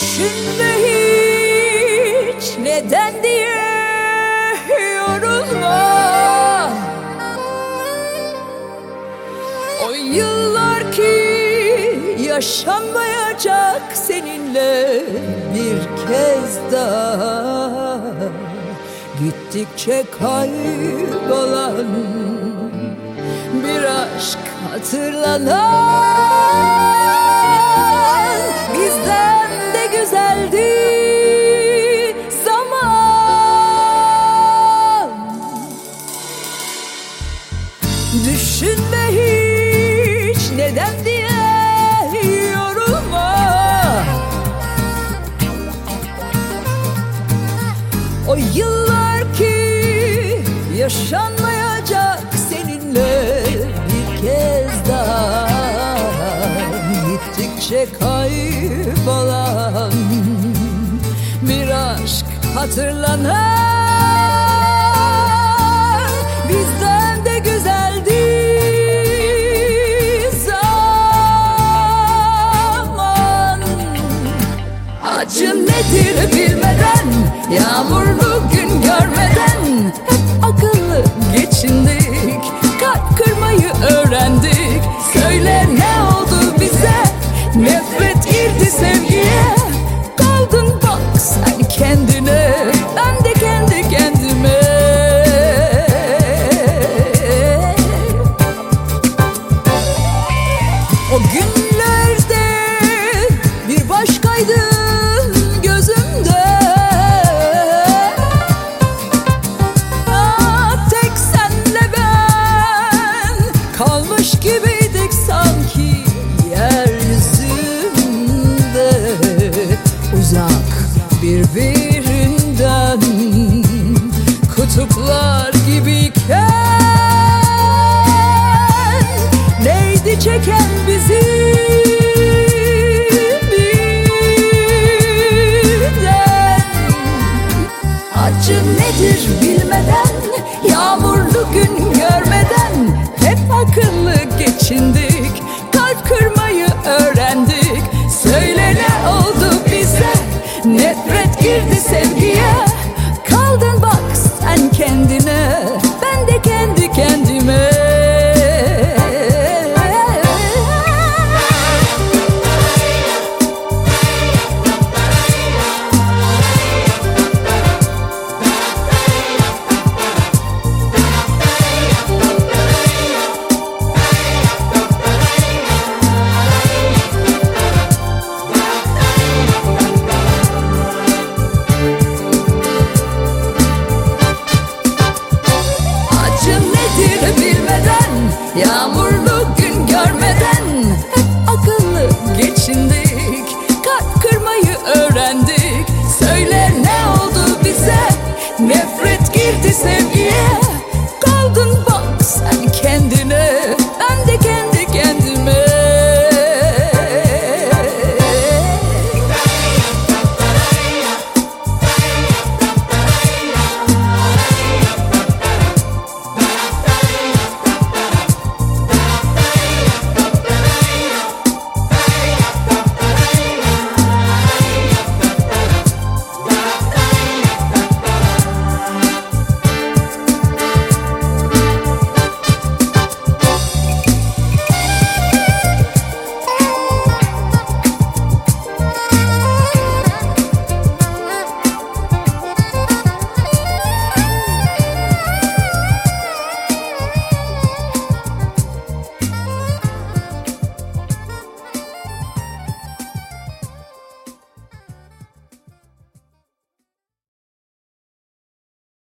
Şimdi hiç neden diye yorulma O yıllar ki yaşanmayacak seninle bir kez daha. Gittikçe kaybolan bir aşk hatırlanan Düşünme hiç neden diye yorulma. O yıllar ki yaşanmayacak seninle bir kez daha. Gittikçe kaybolan bir aşk hatırlanan nedir bilmeden Yağmurlu gün görmeden birbirinden kutuplar